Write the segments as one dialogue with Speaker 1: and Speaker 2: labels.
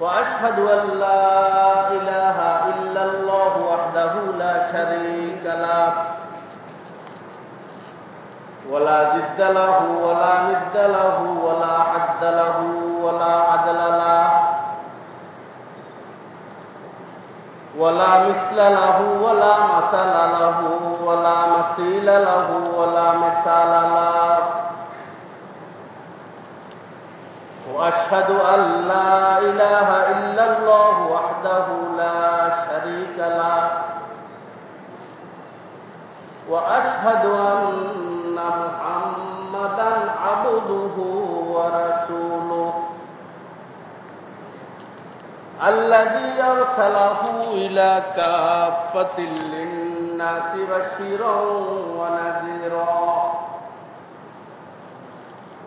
Speaker 1: وأشهد أن لا إله إلا الله وحده لا شريك له. ولا ضد له ولا ند له ولا حد له ولا عدل له. ولا مثل له ولا مثل له ولا مثيل له ولا مثال له. وأشهد أن لا إله إلا الله وحده لا شريك له. وأشهد أن محمدا عبده ورسوله الذي أرسله إلى كافة للناس بشيرا ونذيرا.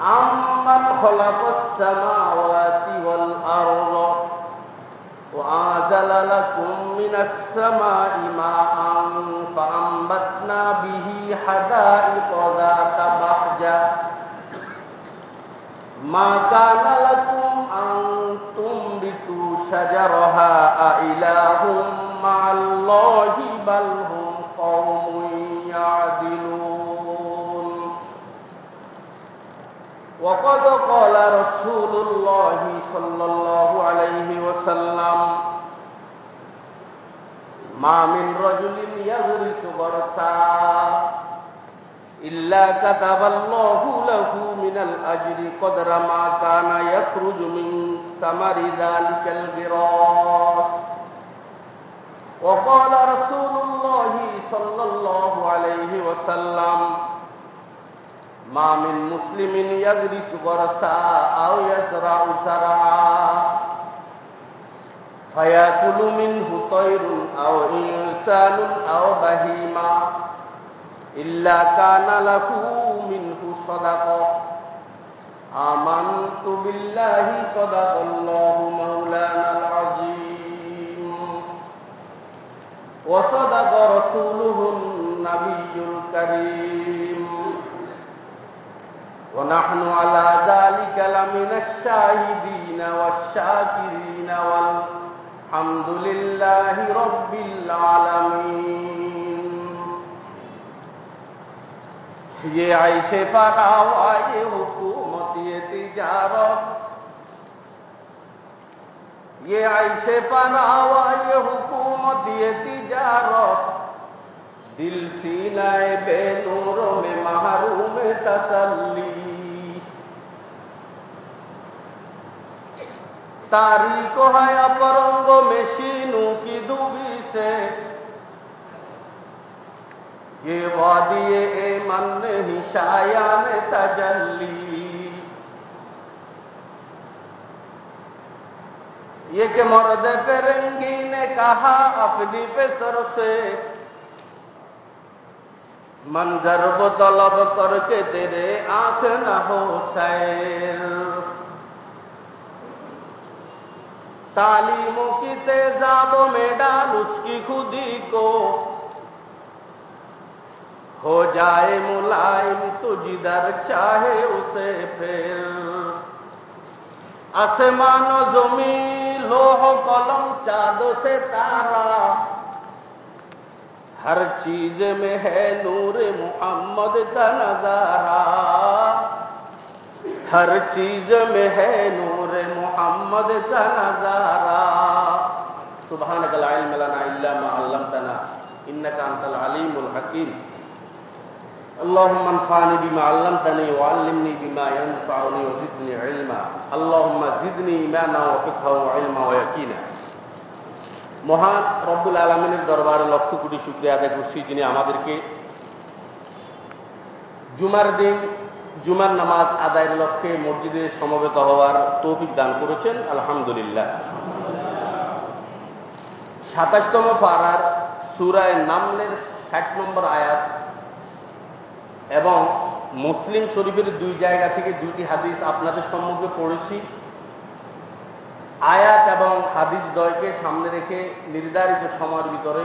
Speaker 1: عمن خلق السماوات والأرض وأنزل لكم من السماء ماء فأنبتنا به حدائق ذات بهجة ما كان لكم أن تنبتوا شجرها أإله مع الله بل هم وقد قال رسول الله صلى الله عليه وسلم ما من رجل يغرس غرسا إلا كتب الله له من الأجر قدر ما كان يخرج من ثمر ذلك الغراس. وقال رسول الله صلى الله عليه وسلم ما من مسلم يغرس غرسا أو يزرع زرعا فيأكل منه طير أو إنسان أو بهيمة إلا كان له منه صدقة آمنت بالله صدق الله مولانا العظيم وصدق رسوله النبي الكريم ونحن على ذلك لمن الشاهدين والشاكرين والحمد لله رب العالمين یہ عیش فرا حكومة تجارة ये تجارت یہ عیش فرا وائے حکومت یہ تجارت دل سینائے بے نور میں محروم تسلی है अपरंगों में शीनों की दूबी से ये वादी ए मन ही शायान तजल्ली ये के मर्द फिरंगी ने कहा अपनी पे सर से मंजर वो तलब करके तेरे आंख न हो सैर तालीमों की तेजाबों में डाल उसकी खुदी को। हो जाए मुलायम तू जिधर चाहे उसे फिर। आसमानो ज़मीन, लोह, कलम, चादों से तारा। हर चीज़ में है नूर मोहम्मद का नज़ारा। हर चीज़ में है नूर محمد تنظارا سبحانك لا علم لنا إلا ما علمتنا. إنك أنت العليم الحكيم. اللهم انفعني بما علمتني وعلمني بما ينفعني وزدني علما. اللهم زدني إيمانا وفقها وعلما ويقينا. মহান রব্বুল আলমিনের দরবারে লক্ষ কোটি শুক্রিয়া আদায় করছি যিনি আমাদেরকে জুমার দিন জুমার নামাজ আদায়ের লক্ষ্যে মসজিদে সমবেত হওয়ার তৌফিক দান করেছেন, আলহামদুলিল্লাহ। সাতাশতম পাড়ার সুরায় নামলের ষাট নম্বর আয়াত এবং মুসলিম শরীফের দুই জায়গা থেকে দুইটি হাদিস আপনাদের সম্মুখে পড়েছি। আয়াত এবং হাদিস দয়কে সামনে রেখে নির্ধারিত সময়ের ভিতরে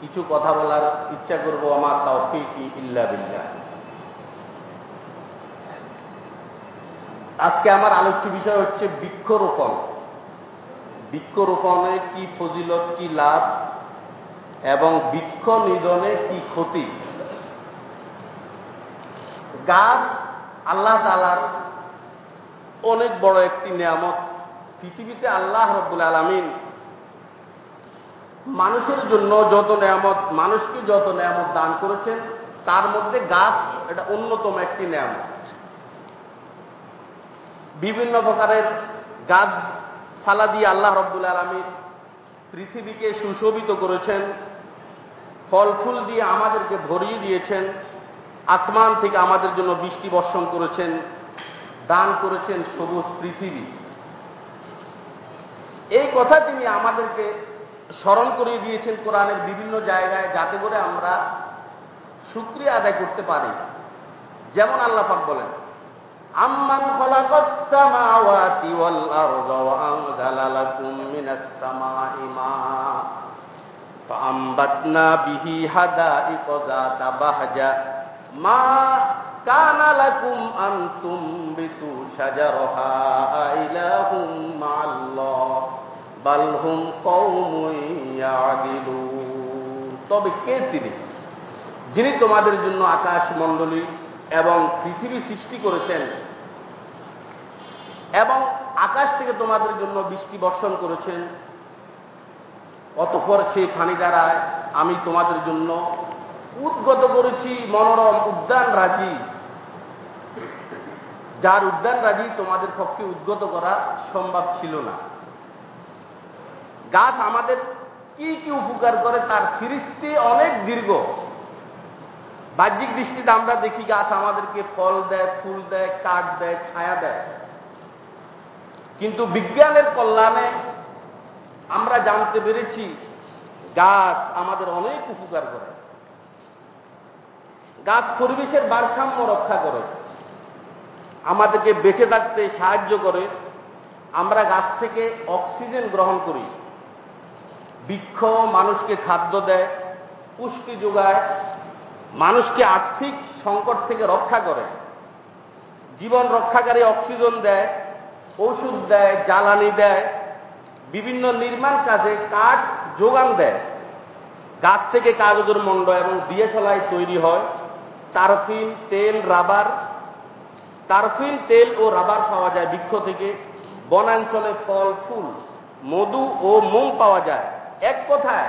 Speaker 1: কিছু কথা বলার ইচ্ছা করব। আমার তাওফিকি ইল্লা বিল্লাহ। আজকে আমার আলোচ্য বিষয় হচ্ছে বৃক্ষরোপণ। বৃক্ষরোপণে কি ফজিলত, কি লাভ এবং বৃক্ষ নিধনে কি ক্ষতি? গাছ আল্লাহ তালার অনেক বড় একটি নিয়ামত। পৃথিবীতে আল্লাহ রব্বুল আলমিন মানুষের জন্য যত নিয়ামত, মানুষকে যত নিয়ামত দান করেছেন, তার মধ্যে গাছ এটা অন্যতম একটি নিয়ামত। বিভিন্ন প্রকারের গাছ ফালা দিয়ে আল্লাহ রব্বুল আলমী পৃথিবীকে সুশোভিত করেছেন, ফল ফুল দিয়ে আমাদেরকে ভরিয়ে দিয়েছেন, আসমান থেকে আমাদের জন্য বৃষ্টি বর্ষণ করেছেন, দান করেছেন সবুজ পৃথিবী। এই কথা তিনি আমাদেরকে স্মরণ করিয়ে দিয়েছেন কোরআনের বিভিন্ন জায়গায় যাতে করে আমরা সুক্রিয়া আদায় করতে পারি। যেমন আল্লাহ পাক বলেন আম্মান খলাকাস সামাওয়াতি ওয়াল আরদা ওয়া আনজালা লাকুম মিনাস সামাই মা فأنبتنا به حدائق ذات بهجة ما كان لكم أن تنبتوا شجرها إله مع الله بل هم قوم يعدلون তবে কে তিনি যিনি তোমাদের জন্য আকাশ মণ্ডলী এবং পৃথিবী সৃষ্টি করেছেন এবং আকাশ থেকে তোমাদের জন্য বৃষ্টি বর্ষণ করেছেন। অতঃপর সেই ফানি দ্বারায় আমি তোমাদের জন্য উদ্গত করেছি মনোরম উদ্যান রাজি। যার উদ্যান রাজি তোমাদের পক্ষে উদ্গত করা সম্ভব ছিল না। গাছ আমাদের কি কি উপকার করে তার ফিরিস্তি অনেক দীর্ঘ। বাহ্যিক দৃষ্টিতে আমরা দেখি গাছ আমাদেরকে ফল দেয়, ফুল দেয়, কাঠ দেয়, ছায়া দেয়। কিন্তু বিজ্ঞানের কল্যাণে আমরা জানতে পেরেছি, গাছ আমাদের অনেক উপকার করে। গাছ পরিবেশের ভারসাম্য রক্ষা করে। আমাদেরকে বেঁচে থাকতে সাহায্য করে। আমরা গাছ থেকে অক্সিজেন গ্রহণ করি। বৃক্ষ মানুষকে খাদ্য দেয়, পুষ্টি যোগায়, মানুষকে আর্থিক সংকট থেকে রক্ষা করে। জীবন রক্ষাকারী অক্সিজেন দেয়। ওষুধ দেয়, জ্বালানি দেয়, বিভিন্ন নির্মাণ কাজে কাঠ যোগান দেয়। গাছ থেকে কাগজের মণ্ড এবং ডিএসএলআই তৈরি হয়। তারফিন তেল, রাবার। তারফিন তেল ও রাবার পাওয়া যায় বৃক্ষ থেকে। বনাঞ্চলে ফল, ফুল, মধু ও মোম পাওয়া যায়। এক কথায়,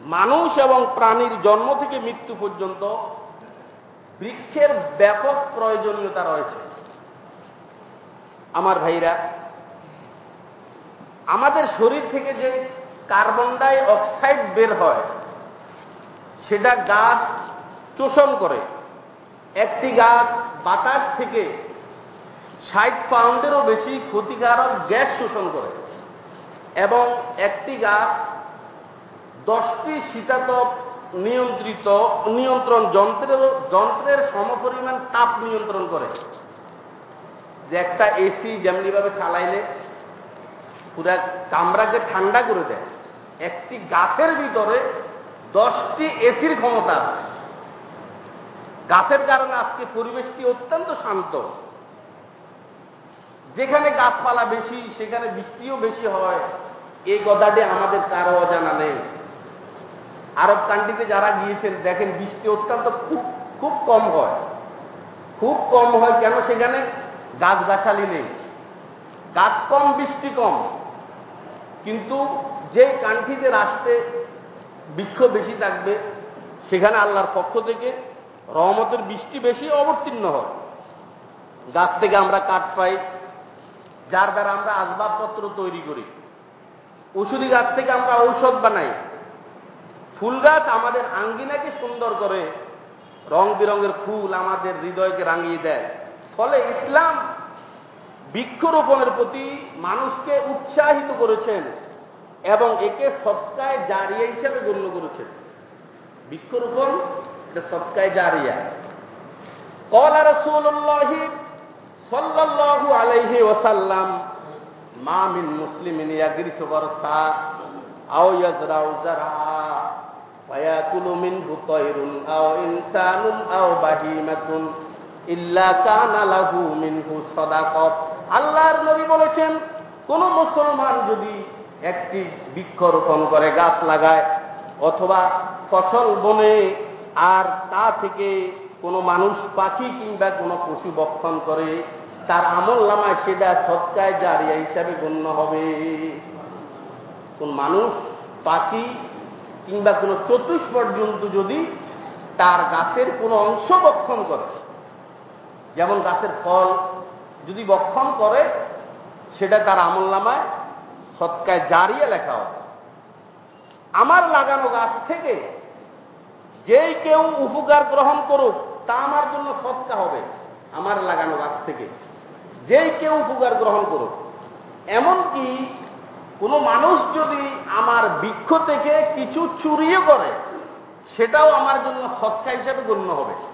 Speaker 1: মানুষ এবং প্রাণীর জন্ম থেকে মৃত্যু পর্যন্ত বৃক্ষের ব্যাপক প্রয়োজনীয়তা রয়েছে। আমার ভাইরা, আমাদের শরীর থেকে যে কার্বন ডাই অক্সাইড বের হয়, সেটা গাছ শোষণ করে। একটি গাছ বাতাস থেকে ষাট পাউন্ডেরও বেশি ক্ষতিকারক গ্যাস শোষণ করে এবং একটি গাছ দশটি শীতাতপ নিয়ন্ত্রিত নিয়ন্ত্রণ যন্ত্রের যন্ত্রের সমপরিমাণ তাপ নিয়ন্ত্রণ করে। যে একটা এসি যেমনিভাবে চালাইলে, পুরা কামরাকে ঠান্ডা করে দেয়, একটি গাছের ভিতরে দশটি এসির ক্ষমতা আছে। গাছের কারণে আজকে পরিবেশটি অত্যন্ত শান্ত। যেখানে গাছপালা বেশি, সেখানে বৃষ্টিও বেশি হয়, এই কথাটি আমাদের কারও অজানা নেই। আরব কান্ট্রিতে যারা গিয়েছেন, দেখেন বৃষ্টি অত্যন্ত খুব খুব কম হয়। খুব কম হয় কেন? সেখানে গাছগাছালি নেই। গাছ কম, বৃষ্টি কম। কিন্তু যে কান্ট্রিতে রাষ্ট্রে বৃক্ষ বেশি থাকবে, সেখানে আল্লাহর পক্ষ থেকে রহমতের বৃষ্টি বেশি অবতীর্ণ হয়। গাছ থেকে আমরা কাঠ পাই, যার দ্বারা আমরা আসবাবপত্র তৈরি করি। ওষুধি গাছ থেকে আমরা ঔষধ বানাই। ফুল গাছ আমাদের আঙ্গিনাকে সুন্দর করে রং বেরঙের ফুল আমাদের হৃদয়কে রাঙিয়ে দেয়। ফলে ইসলাম বৃক্ষরোপণের প্রতি মানুষকে উৎসাহিত করেছেন এবং একে সৎকায় জারিয়া হিসেবে গণ্য করেছেন। বৃক্ষরোপণ এটা সৎকায় জারিয়া। কলা রসুল্লাহি সাল্লাল্লাহু আলাইহি ওয়াসাল্লাম, মা মিন তায়রুন আও ইনসানুন আও বাহিমাতুন। আল্লাহর নবী বলেছেন, কোন মুসলমান যদি একটি বৃক্ষরোপণ করে, গাছ লাগায়, অথবা ফসল বনে, আর তা থেকে কোনো মানুষ পাখি কিংবা কোনো পশু বক্ষণ করে, তার আমল নামায় সেটা সৎকায় জারিয়া হিসাবে গণ্য হবে। কোন মানুষ পাখি কিংবা কোনো চতুষ্পদ পর্যন্ত যদি তার গাছের কোনো অংশ বক্ষণ করে যেমন গাছের ফল, যদি বক্ষণ করে, সেটা তার আমল নামায়, সৎকায় জারিয়ে লেখা হবে আমার লাগানো গাছ থেকে যেই কেউ উপকার গ্রহণ করুক, তা আমার জন্য সৎকা হবে, আমার লাগানো গাছ থেকে। যেই কেউ উপকার গ্রহণ করুক। এমনকি কোনো মানুষ যদি আমার বৃক্ষ থেকে কিছু চুরিও করে, সেটাও আমার জন্য সৎকা হিসেবে গণ্য হবে।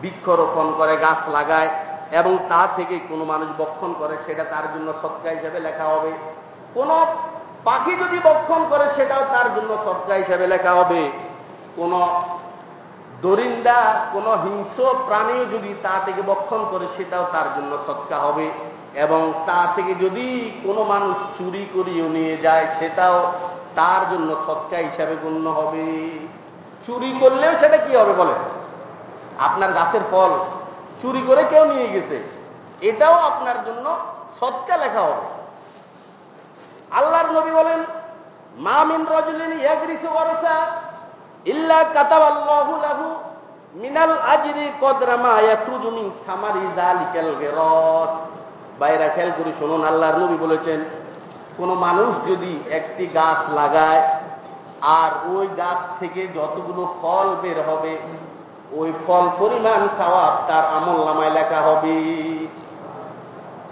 Speaker 1: বৃক্ষরোপণ করে, গাছ লাগায় এবং তা থেকে কোনো মানুষ বক্ষণ করে, সেটা তার জন্য সৎকা হিসেবে লেখা হবে। কোন পাখি যদি বক্ষণ করে, সেটাও তার জন্য সৎকা হিসেবে লেখা হবে। কোন দরিন্দা, কোন হিংস্র প্রাণীও যদি তা থেকে বক্ষণ করে, সেটাও তার জন্য সৎকা হবে। এবং তা থেকে যদি কোনো মানুষ চুরি করিয়ে নিয়ে যায়, সেটাও তার জন্য সৎকা হিসাবে গণ্য হবে। চুরি করলেও সেটা কি হবে বলে আপনার গাছের ফল চুরি করে কেউ নিয়ে গেছে। এটাও আপনার জন্য সৎকা লেখা হবে। আল্লাহর নবী বলেন, মা মিন রজলিন ইল্লা লাহু মিনাল আজরি কদরা মা বাইরা খেয়াল করে শুনুন, আল্লাহর নবী বলেছেন, কোন মানুষ যদি একটি গাছ লাগায়, আর ওই গাছ থেকে যতগুলো ফল বের হবে ওই ফল পরিমাণ সওয়াব তার আমল নামায় লেখা হবে।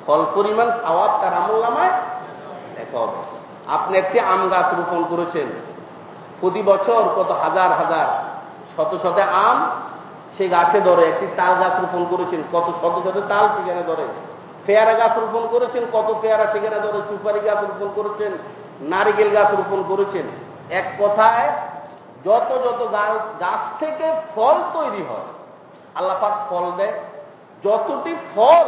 Speaker 1: ফল পরিমাণ সওয়াব তার আমল নামায় লেখা হবে। আপনি একটি আম গাছ রোপণ করেছেন। প্রতি বছর কত হাজার হাজার, শত শত আম সে গাছে ধরে। একটি তাল গাছ রোপণ করেছেন, কত শত শত তাল সেখানে ধরে। পেয়ারা গাছ রোপণ করেছেন, কত পেয়ারা সেখানে ধরে। সুপারি গাছ রোপণ করেছেন, নারিকেল গাছ রোপণ করেছেন। এক কথায় যত যত গাছ থেকে ফল তৈরি হয় আল্লাপাক ফল দেয়। যতটি ফল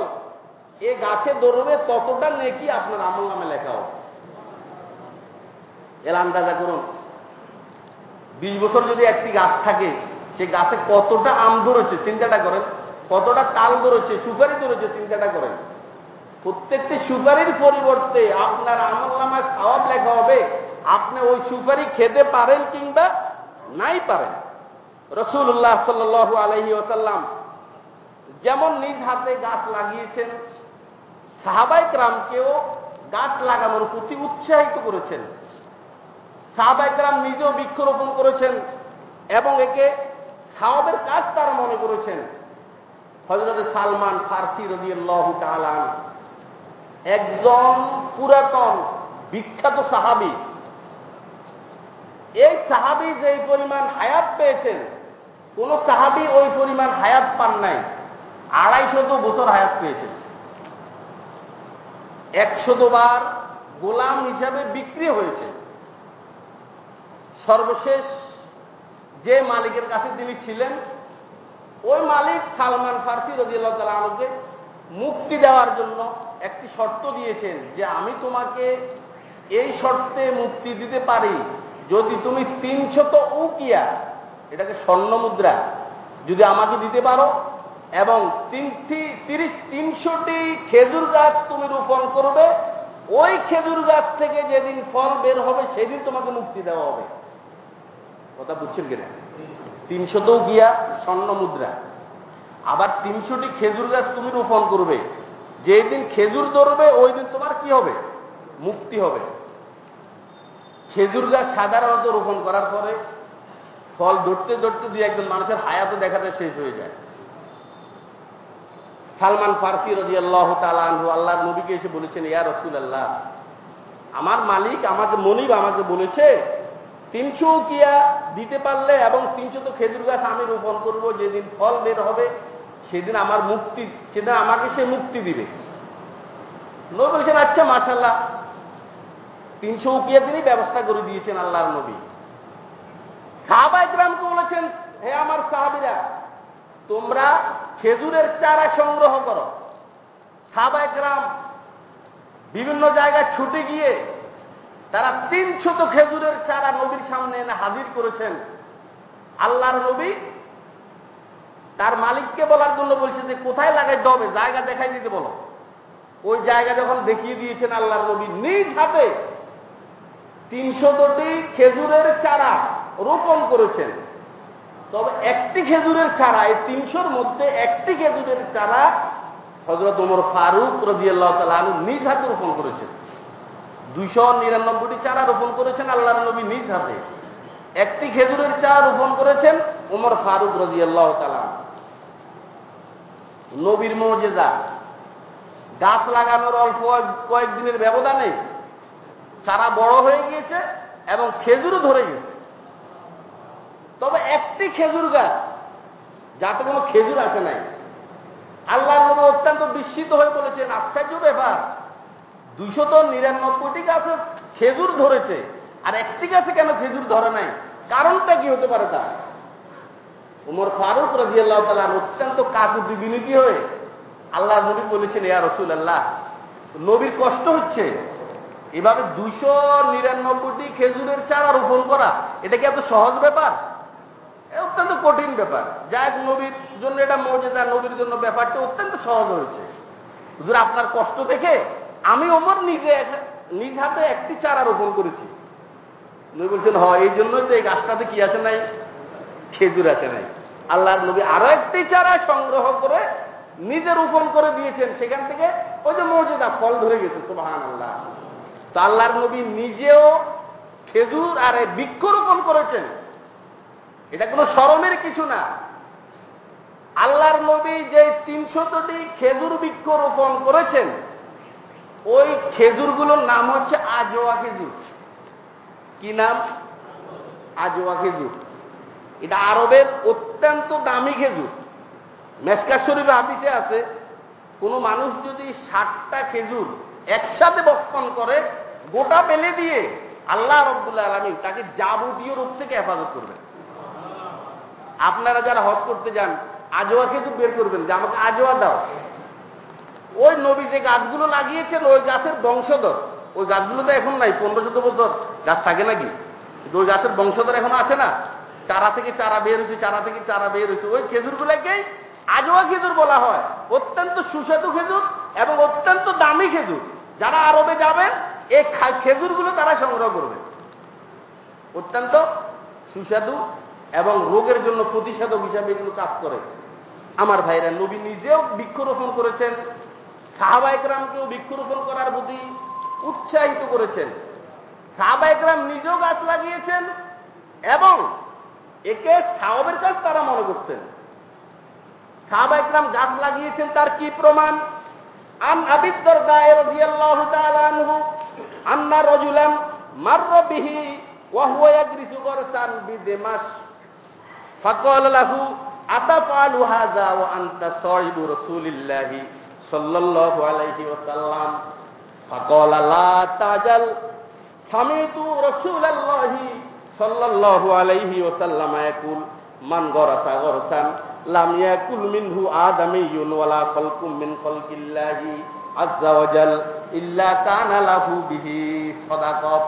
Speaker 1: এ গাছে ধরবে, ততটা নেকি আপনার আমল নামে লেখা হবে। এর আন্দাজা করুন, বিশ বছর যদি একটি গাছ থাকে, সে গাছে কতটা আম ধরেছে, চিন্তাটা করেন। কতটা তাল ধরেছে, সুপারি ধরেছে, চিন্তাটা করেন। প্রত্যেকটি সুপারির পরিবর্তে আপনার আমল নামায় খাওয়াব লেখা হবে। আপনি ওই সুপারি খেতে পারেন কিংবা নাই পারেন রসুল্লাহ সাল্লু আলহি ওসাল্লাম যেমন নিজ হাতে গাছ লাগিয়েছেন সাহাবাই গ্রামকেও গাছ লাগানোর প্রতি উৎসাহিত করেছেন। সাহাবাই গ্রাম নিজেও বৃক্ষরোপণ করেছেন এবং একে সাহাবের কাজ তারা মনে করেছেন। হজরত সালমান ফার্সি রদিয়াল্লাহ তালান একজন পুরাতন বিখ্যাত সাহাবি এই সাহাবি যে পরিমাণ হায়াত পেয়েছেন, কোন সাহাবি ওই পরিমাণ হায়াত পান নাই। আড়াইশত বছর হায়াত পেয়েছেন। একশতবার গোলাম হিসাবে বিক্রি হয়েছে। সর্বশেষ যে মালিকের কাছে তিনি ছিলেন, ওই মালিক সালমান ফার্সি রাজিয়াল্লাহ তালা আমাকে মুক্তি দেওয়ার জন্য একটি শর্ত দিয়েছেন যে আমি তোমাকে এই শর্তে মুক্তি দিতে পারি। যদি তুমি তিনশত উকিয়া, এটাকে স্বর্ণ মুদ্রা, যদি আমাকে দিতে পারো, এবং তিনটি, তিরিশ, তিনশোটি খেজুর গাছ তুমি রোপণ করবে, ওই খেজুর গাছ থেকে যেদিন ফল বের হবে, সেদিন তোমাকে মুক্তি দেওয়া হবে। কথা বুঝছেন কিনা? তিনশত গিয়া স্বর্ণ মুদ্রা। আবার তিনশোটি খেজুর গাছ তুমি রোপণ করবে, যেদিন খেজুর ধরবে, ওই দিন তোমার কি হবে? মুক্তি হবে। খেজুর গাছ সাধারণত রোপণ করার পরে ফল ধরতে ধরতে দুই একজন মানুষের হায়াতও দেখাতে শেষ হয়ে যায়। সালমান ফার্সি রাজি আল্লাহ তালু আল্লাহ নবীকে এসে বলেছেন, ইয়া রসুল আল্লাহ আমার মালিক আমাকে মনিব আমাকে বলেছে, তিনশো কিয়া দিতে পারলে এবং তিনশো তো খেজুর গাছ আমি রোপণ করব, যেদিন ফল বের হবে সেদিন আমার মুক্তি, সেদিন আমাকে সে মুক্তি দিবে। নবী বলছেন আচ্ছা মাসাল্লাহ তিনশো উকিয়া তিনি ব্যবস্থা করে দিয়েছেন আল্লাহর নবী। সাহাবাইকরামকে বলেছেন, হে আমার সাহাবিরা, তোমরা খেজুরের চারা সংগ্রহ করো। সাহাবাইকরাম বিভিন্ন জায়গায় ছুটে গিয়ে তারা তিনশত খেজুরের চারা নবীর সামনে এনে হাজির করেছেন। আল্লাহর নবী তার মালিককে বলার জন্য বলছে যে, কোথায় লাগাইতে দবে জায়গা দেখাই দিতে বলো। ওই জায়গা যখন দেখিয়ে দিয়েছেন আল্লাহর নবী, নিজ হাতে তিনশতটি খেজুরের চারা রোপণ করেছেন। তবে একটি খেজুরের চারা, এই তিনশোর মধ্যে একটি খেজুরের চারা হজরত ওমর ফারুক রাজিয়াল্লাহ তালু নিজ হাতে রোপণ করেছেন। দুইশো নিরানব্বইটি চারা রোপণ করেছেন আল্লাহ নবী নিজ হাতে। একটি খেজুরের চারা রোপণ করেছেন ওমর ফারুক রাজিয়াল্লাহ তালা নবীর মর্যাদা, গাছ লাগানোর অল্প কয়েকদিনের ব্যবধানে চারা বড় হয়ে গিয়েছে এবং খেজুরও ধরে গেছে। তবে একটি খেজুর গাছ, যাতে কোনো খেজুর আসে নাই। আল্লাহ নবী অত্যন্ত বিস্মিত হয়ে বলেছেন, আশ্চর্য ব্যাপার দুইশত নিরানব্বইটি গাছে খেজুর ধরেছে, আর একটি গাছে কেন খেজুর ধরে নাই? কারণটা কি হতে পারে তা উমর ফারুক রাজিয়াল্লাহ তালার অত্যন্ত কাকুতি বিনীতি হয়ে আল্লাহ নবী বলেছেন, ইয়া রসুল আল্লাহ নবীর কষ্ট হচ্ছে এভাবে দুইশো নিরানব্বইটি খেজুরের চারা রোপণ করা, এটা কি এত সহজ ব্যাপার? অত্যন্ত কঠিন ব্যাপার। যাই নবীর জন্য এটা মর্যাদা, নবীর জন্য ব্যাপারটা অত্যন্ত সহজ হয়েছে। হুজুর, আপনার কষ্ট দেখে আমি ওমর নিজে নিজ হাতে একটি চারা রোপণ করেছি। নবী বলছেন, হয়, এই জন্যই তো এই গাছটাতে কি আসে নাই? খেজুর আসে নাই। আল্লাহর নবী আরও একটি চারা সংগ্রহ করে নিজে রোপণ করে দিয়েছেন। সেখান থেকে ওই যে মর্যাদা, ফল ধরে গেছে সুবাহান আল্লাহ তো আল্লাহর নবী নিজেও খেজুর আর বৃক্ষরোপণ করেছেন। এটা কোনো স্মরণের কিছু না। আল্লাহর নবী যে তিনশতটি খেজুর বৃক্ষ রোপণ করেছেন, ওই খেজুরগুলোর নাম হচ্ছে আজোয়া খেজুর। কি নাম? আজোয়া খেজুর। এটা আরবের অত্যন্ত দামি খেজুর। মেসকা শরীফে হাদিসে আছে, কোন মানুষ যদি ষাটটা খেজুর একসাথে বক্ষণ করে গোটা পেলে দিয়ে আল্লাহ রব্দুল্লাহ আলমী তাকে যাবতীয় রূপ থেকে হেফাজত করবেন। আপনারা যারা হজ করতে যান, আজোয়া খেজুর বের করবেন যে আমাকে আজোয়া দাও। ওই নবী যে গাছগুলো লাগিয়েছেন, ওই গাছের বংশধর। ওই গাছগুলো তো এখন নাই, পনেরো চোদ্দ বছর। গাছ থাকে নাকি? ওই গাছের বংশধর এখন আছে না? চারা থেকে চারা বের হয়েছে, চারা থেকে চারা বের হয়েছে। ওই খেজুরগুলোকেই আজোয়া খেজুর বলা হয়। অত্যন্ত সুস্বাদু খেজুর এবং অত্যন্ত দামি খেজুর। যারা আরবে যাবেন এই খেজুরগুলো তারা সংগ্রহ করবে। অত্যন্ত সুস্বাদু এবং রোগের জন্য প্রতিষেধক হিসাবে এগুলো কাজ করে। আমার ভাইরা নবী নিজেও বৃক্ষরোপণ করেছেন সাহাবাইকরামকেও বৃক্ষরোপণ করার প্রতি উৎসাহিত করেছেন। সাহাবাইকরাম নিজেও গাছ লাগিয়েছেন এবং একে সাহবের কাজ তারা মনে করছেন। সাহাবাইকরাম গাছ লাগিয়েছেন, তার কি প্রমাণ? আন আবিদ্দর দায়ের রাদিয়াল্লাহু আন্না রাজুলান মারর বিহি ওয়া হুয়া ইয়াজরিসু গরসান বিদিমাশ। ফাকাল লাহু আতাফালু হাযা ওয়া আনতা সাহিবু রাসূলিল্লাহ সাল্লাল্লাহু আলাইহি ওয়াসাল্লাম? ফাকাল, লা তাজাল সামিতু রাসূলাল্লাহ সাল্লাল্লাহু আলাইহি ওয়াসাল্লাম। ইয়াকুল, মান গরাসা গরসান, লাম ইয়াকুল মিনহু আদামিয়ুন ওয়ালা খালকুম মিন খালকিল্লাহি। ওয়াজাল ইল্লা কানালাহু বিহি সাদাকাত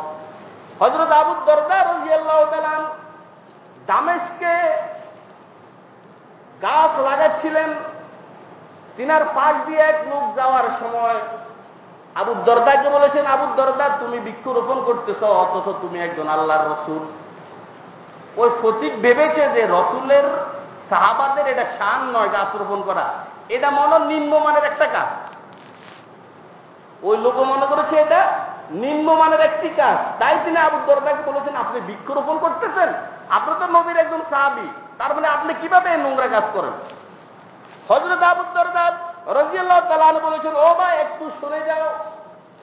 Speaker 1: হযরত আবু দরদা রাদিয়াল্লাহু তাআলা দামেশকে গাছ লাগাচ্ছিলেন। তিনার পাশ দিয়ে এক লোক যাওয়ার সময় আবু দরদাকে বলেছেন, আবু দরদা, তুমি বৃক্ষরোপণ করতেছ, অথচ তুমি একজন আল্লাহর রসুল। ওই ফতিক ভেবেছে যে রসুলের সাহাবাদের এটা শান নয় গাছ রোপণ করা। এটা মনে নিম্নমানের একটা কাজ। ওই লোক মনে করেছে এটা নিম্নমানের একটি কাজ। তাই তিনি আবু দরদাকে বলেছেন, আপনি বৃক্ষরোপণ করতেছেন? আপনি তো নবীর একজন সাহাবি। তার মানে আপনি কীভাবে নোংরা কাজ করেন? হজরত আবুদ্দরদার রাজিয়াল্লাহ তালান বলেছেন, ও ভাই, একটু শুনে যাও,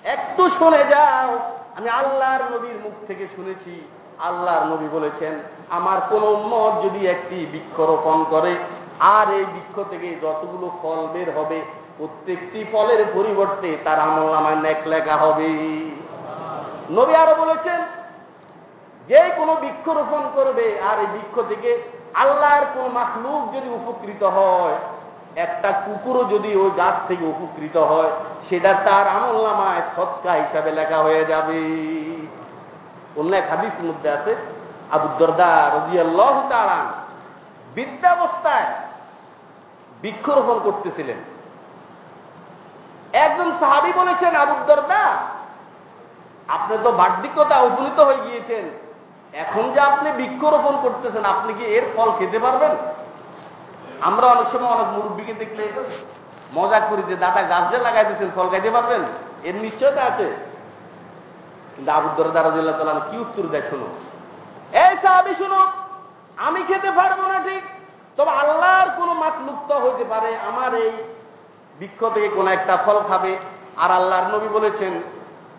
Speaker 1: একটু শুনে যাও। আমি আল্লাহর নবীর মুখ থেকে শুনেছি, আল্লাহর নবী বলেছেন, আমার কোন মত যদি একটি বৃক্ষরোপণ করে, আর এই বৃক্ষ থেকে যতগুলো ফল বের হবে প্রত্যেকটি ফলের পরিবর্তে তার আমল আমার নেক লেখা হবে। নবী আরও বলেছেন, যে কোনো বৃক্ষরোপণ করবে আর এই বৃক্ষ থেকে আল্লাহর কোন মাখলুক যদি উপকৃত হয়, একটা কুকুরও যদি ওই গাছ থেকে উপকৃত হয়, সেটা তার আমল নামায় সৎকা হিসাবে লেখা হয়ে যাবে। অন্য এক হাদিস মধ্যে আছে আবুদ্দরদা রজিয়াল্লাহ তালান বিদ্যাবস্থায় বৃক্ষরোপণ করতেছিলেন। একজন সাহাবি বলেছেন আবুদ্দরদা আপনি তো বার্ধক্যতা উপনীত হয়ে গিয়েছেন। এখন যে আপনি বৃক্ষরোপণ করতেছেন, আপনি কি এর ফল খেতে পারবেন? আমরা অনেক সময় অনেক মুরব্বীকে দেখলে মজা করি যে, দাদা, গাছ যে লাগাইতেছেন ফল খাইতে পারবেন? এর নিশ্চয়তা আছে। কিন্তু আবুদ্দর দারাজুল্লাহ তালাম কি উত্তর দেয় শুনো এই সাহাবি শুনো আমি খেতে পারব না ঠিক, তবে আল্লাহর কোন মাত লুপ্ত হইতে পারে, আমার এই বৃক্ষ থেকে কোন একটা ফল খাবে। আর আল্লাহর নবী বলেছেন,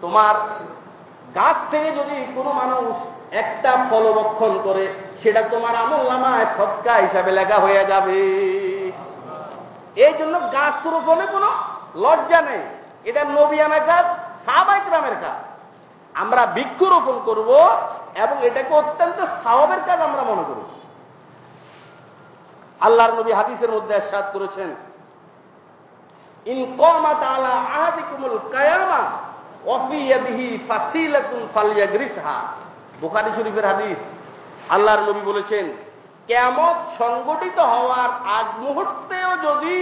Speaker 1: তোমার গাছ থেকে যদি কোনো মানুষ একটা ফলরক্ষণ করে, সেটা তোমার আমল নামায় সৎকা হিসাবে লেখা হয়ে যাবে। এই জন্য গাছ রোপণে কোনো লজ্জা নেই। এটা নবিয়ানা গাছ সাহাবাই গ্রামের কাজ আমরা বৃক্ষ বৃক্ষরোপণ করব এবং এটাকে অত্যন্ত স্বভাবের কাজ আমরা মনে করব আল্লাহর নবী হাদিসের মধ্যে আশ্বাদ করেছেন ইন কমাত আলা আহাদিকুমুল কায়ামা অফিয়াদিহি ফাসিলাতুন ফালিয়াগরিসহা বুখারী শরীফের হাদিস। আল্লাহর নবী বলেছেন কেমত সংগঠিত হওয়ার আগ মুহূর্তেও যদি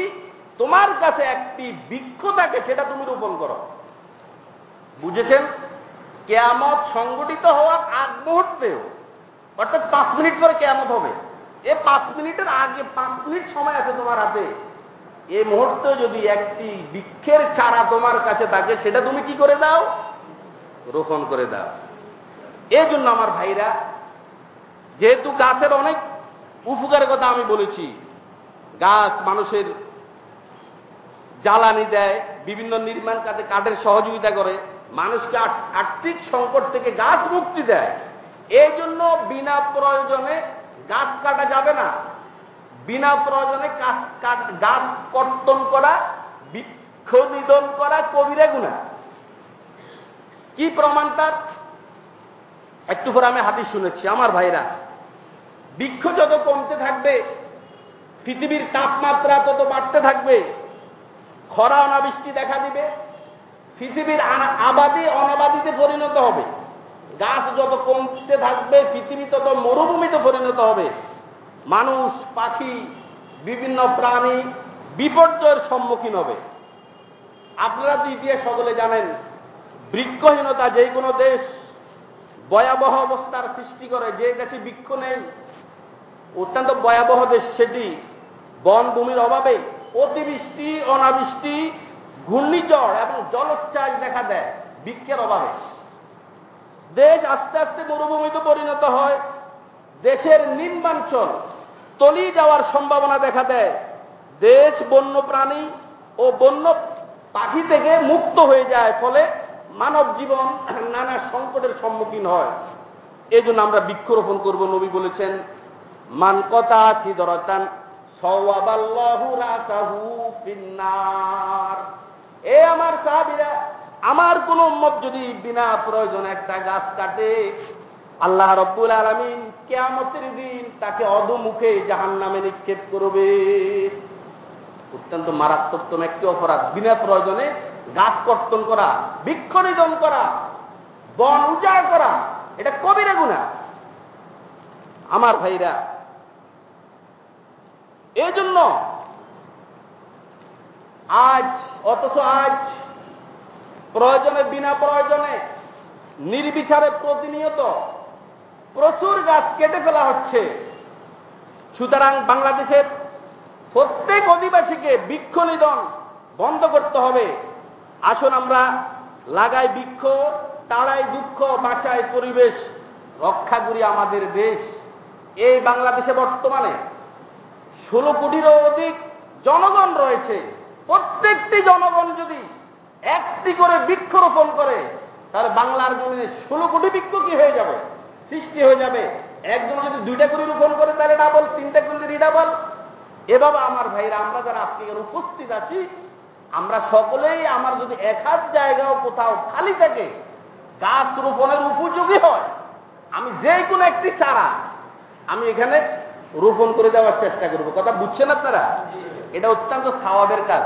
Speaker 1: তোমার কাছে একটি বৃক্ষ থাকে, সেটা তুমি রোপণ করো। বুঝেছেন? কেয়ামত সংগঠিত হওয়ার আগ মুহূর্তেও, অর্থাৎ পাঁচ মিনিট পরে কেয়ামত হবে। এ পাঁচ মিনিটের আগে পাঁচ মিনিট সময় আছে তোমার হাতে। এই মুহূর্তে যদি একটি বৃক্ষের চারা তোমার কাছে থাকে, সেটা তুমি কি করে দাও? রোপণ করে দাও। এই জন্য আমার ভাইরা, যেহেতু গাছের অনেক উপকারের কথা আমি বলেছি, গাছ মানুষের জ্বালানি দেয়, বিভিন্ন নির্মাণ কাজে কাঠের সহযোগিতা করে, মানুষকে আর্থিক সংকট থেকে গাছ মুক্তি দেয়। এই জন্য বিনা প্রয়োজনে গাছ কাটা যাবে না। বিনা প্রয়োজনে গাছ কর্তন করা বৃক্ষ নিধন করা কবিরা গুণা। কি প্রমাণ তার? একটু পরে আমি হাতিস শুনেছি। আমার ভাইরা, বৃক্ষ যত কমতে থাকবে, পৃথিবীর তাপমাত্রা তত বাড়তে থাকবে, খরা অনাবৃষ্টি দেখা দিবে, পৃথিবীর আবাদি, অনাবাদিতে পরিণত হবে। গাছ যত কমতে থাকবে, পৃথিবী তত মরুভূমিতে পরিণত হবে। মানুষ, পাখি, বিভিন্ন প্রাণী বিপর্যয়ের সম্মুখীন হবে। আপনারা তো ইতিহাস সকলে জানেন, বৃক্ষহীনতা যে কোনো দেশ ভয়াবহ অবস্থার সৃষ্টি করে, যে দেশে বৃক্ষ নেই, অত্যন্ত ভয়াবহ দেশ সেটি, বনভূমির অভাবে অতিবৃষ্টি, অনাবৃষ্টি, ঘূর্ণিঝড় এবং জলোচ্ছ্বাস দেখা দেয় বৃক্ষের অভাবে। দেশ আস্তে আস্তে মরুভূমিতে পরিণত হয়, দেশের নিম্নাঞ্চল তলিয়ে যাওয়ার সম্ভাবনা দেখা দেয়। দেশ বন্য প্রাণী ও বন্য পাখি থেকে মুক্ত হয়ে যায়, ফলে মানব জীবন নানা সংকটের সম্মুখীন হয়। এই জন্য আমরা বৃক্ষরোপণ করব, নবী বলেছেন, মান কথা আছি দরতান এ আমার সাহাবিরা, আমার কোন মত যদি বিনা প্রয়োজন একটা গাছ কাটে আল্লাহ রব্বুল আলমিন কেয়ামতের দিন তাকে অধমুখে জাহান নামে নিক্ষেপ করবে। অত্যন্ত মারাত্মক একটি অপরাধ। বিনা প্রয়োজনে গাছ কর্তন করা বৃক্ষ নিধন করা, বন উজাড় করা, এটা কবিরা গুণা আমার ভাইরা এই জন্য আজ, অথচ আজ প্রয়োজনে বিনা প্রয়োজনে, নির্বিচারে প্রতিনিয়ত প্রচুর গাছ কেটে ফেলা হচ্ছে। সুতরাং বাংলাদেশের প্রত্যেক অধিবাসীকে বৃক্ষ নিধন বন্ধ করতে হবে। আসুন আমরা লাগাই বৃক্ষ, তাড়াই দুঃখ বাঁচায় পরিবেশ, রক্ষা করি আমাদের দেশ। এই বাংলাদেশে বর্তমানে ষোলো কোটিরও অধিক জনগণ রয়েছে। প্রত্যেকটি জনগণ যদি একটি করে বৃক্ষরোপণ করে তাহলে বাংলার জমিনে ষোলো কোটি বৃক্ষ কি হয়ে যাবে? সৃষ্টি হয়ে যাবে। একজন যদি দুইটা করে রোপণ করে তাহলে ডাবল তিনটা করলে রিডাবল এভাবে আমার ভাইরা, আমরা যারা আজকে উপস্থিত আছি, আমরা সকলেই আমার যদি এক হাত জায়গাও কোথাও খালি থাকে, গাছ রোপণের উপযোগী হয়, আমি যে কোনো একটি চারা আমি এখানে রোপণ করে দেওয়ার চেষ্টা করব। কথা বুঝছেন আপনারা? এটা অত্যন্ত স্বভাবের কাজ।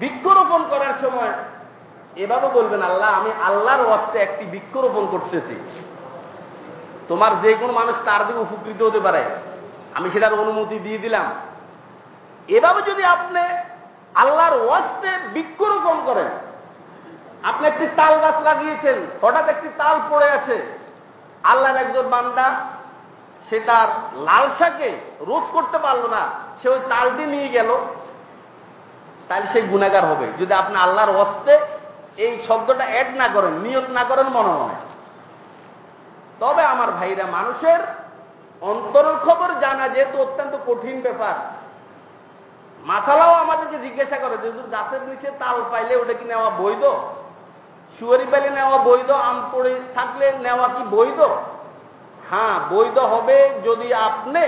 Speaker 1: বৃক্ষরোপণ করার সময় এভাবে বলবেন, আল্লাহ, আমি আল্লাহর অর্থে একটি বৃক্ষরোপণ করতেছি। তোমার যে কোনো মানুষ তার দিকে উপকৃত হতে পারে। আমি সেটার অনুমতি দিয়ে দিলাম। এভাবে যদি আপনি আল্লাহর ওয়াস্তে বৃক্ষরোপণ করেন, আপনি একটি তাল গাছ লাগিয়েছেন, হঠাৎ একটি তাল পড়ে আছে, আল্লাহর একজন বান্দা, সে তার লালসাকে রোধ করতে পারল না, সে ওই তালটি নিয়ে গেল, তাহলে সেই গুণাগার হবে। যদি আপনি আল্লাহর অস্তে এই শব্দটা অ্যাড না করেন, নিয়ত না করেন, মনে মনে তবে আমার ভাইরা মানুষের অন্তরের খবর জানা যেহেতু অত্যন্ত কঠিন ব্যাপার। মাথালাও আমাদেরকে জিজ্ঞাসা করে যে গাছের নিচে তাল পাইলে ওটা কি নেওয়া বৈধ? সুয়ারি পাইলে নেওয়া বৈধ? আম পড়ে থাকলে নেওয়া কি বৈধ? হ্যাঁ বৈধ হবে যদি আপনি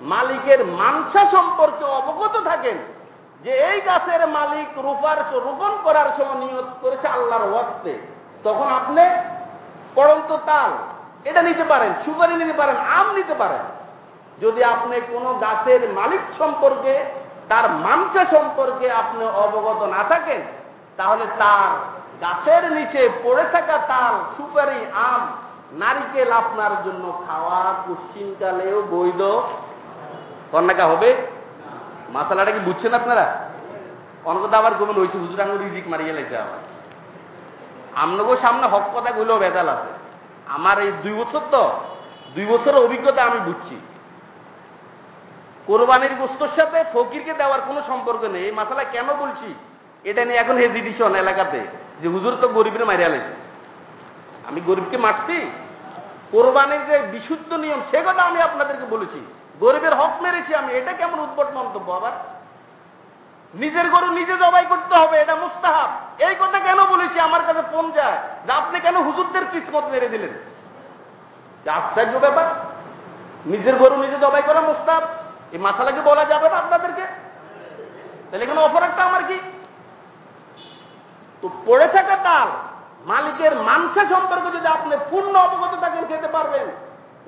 Speaker 1: মালিকের মানসা সম্পর্কে অবগত থাকেন যে এই গাছের মালিক রূপার রোপণ করার সময় নিয়ত করেছে আল্লাহর ওয়াক্তে তখন আপনি পড়ন্ত তাল এটা নিতে পারেন, সুপারি নিতে পারেন, আম নিতে পারেন। যদি আপনি কোনো গাছের মালিক সম্পর্কে, তার মাংসা সম্পর্কে আপনি অবগত না থাকেন, তাহলে তার গাছের নিচে পড়ে থাকা তাল, সুপারি, আম, নারিকেল আপনার জন্য খাওয়া কুশ্চিনকালেও বৈধ। কন্যাকা হবে? মাসালাটা কি বুঝছেন আপনারা? অনেক আবার গোমন হয়েছে, হুজুর রিজিক মারিয়ে লেছে আবার। আমনগো সামনে হক কথা গুলো বেতাল আছে। আমার এই দুই বছর তো, দুই বছরের অভিজ্ঞতা আমি বুঝছি। কোরবানির গোস্তর সাথে ফকিরকে দেওয়ার কোনো সম্পর্ক নেই। এই মাসালা কেন বলছি? এটা নিয়ে এখন হেজিটেশন এলাকাতে যে হুজুর তো গরিবের মারিয়া লেছে আমি গরিবকে মারছি। কোরবানির যে বিশুদ্ধ নিয়ম, সে কথা আমি আপনাদেরকে বলেছি। গরিবের হক মেরেছি আমি। এটা কেমন উদ্ভট মন্তব্য আবার? নিজের গরু নিজে জবাই করতে হবে, এটা মুস্তাহাব। এই কথা কেন বলেছি? আমার কাছে ফোন যায় যে আপনি কেন হুজুরদের কিসমত মেরে দিলেন? আশ্চর্য ব্যাপার। নিজের গরু নিজে জবাই করা মুস্তাহাব। এই মাথালাকে বলা যাবে না আপনাদেরকে? তাহলে এখানে অপরাধটা আমার কি? তো পড়ে থাকা তাল, মালিকের মাংসা সম্পর্কে যদি আপনি পূর্ণ অবগত থাকেন, খেতে পারবেন।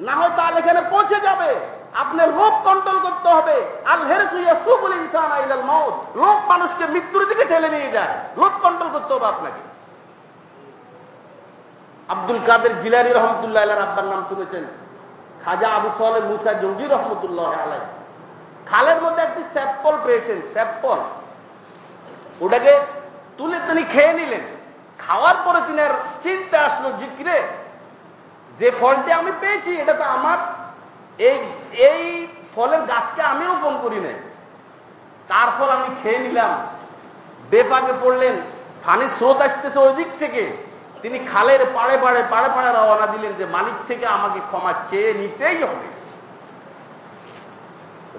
Speaker 1: না হয় তাল এখানে পৌঁছে যাবে। আপনার রোগ কন্ট্রোল করতে হবে। আল্লাহের সুইয়া সুবুল ইনসান আইলাল মৌত রোগ মানুষকে মৃত্যুর দিকে ঠেলে নিয়ে যায়। রোগ কন্ট্রোল করতে হবে আপনাকে। আব্দুল কাদের জিলারি রহমতুল্লাহ আল্লাহ আব্বার নাম শুনেছেন? খাজা আবু সালে মুসা জঙ্গি রহমতুল্লাহ আলাই খালের মধ্যে একটি স্যাপল পেয়েছেন, স্যাপল। ওটাকে তুলে তিনি খেয়ে নিলেন। খাওয়ার পরে তিনি আর চিন্তা আসলো, জিক্রে, যে ফলটি আমি পেয়েছি, এটা তো আমার এই এই ফলের গাছকে আমি রোপণ করি নাই। তার ফল আমি খেয়ে নিলাম। বেপাকে পড়লেন পানির স্রোত আসতেছে ওই দিক থেকে। তিনি খালের পাড়ে পাড়ে পাড়ে পাড়ে রওনা দিলেন যে, মালিক থেকে আমাকে ক্ষমা চেয়ে নিতেই হবে।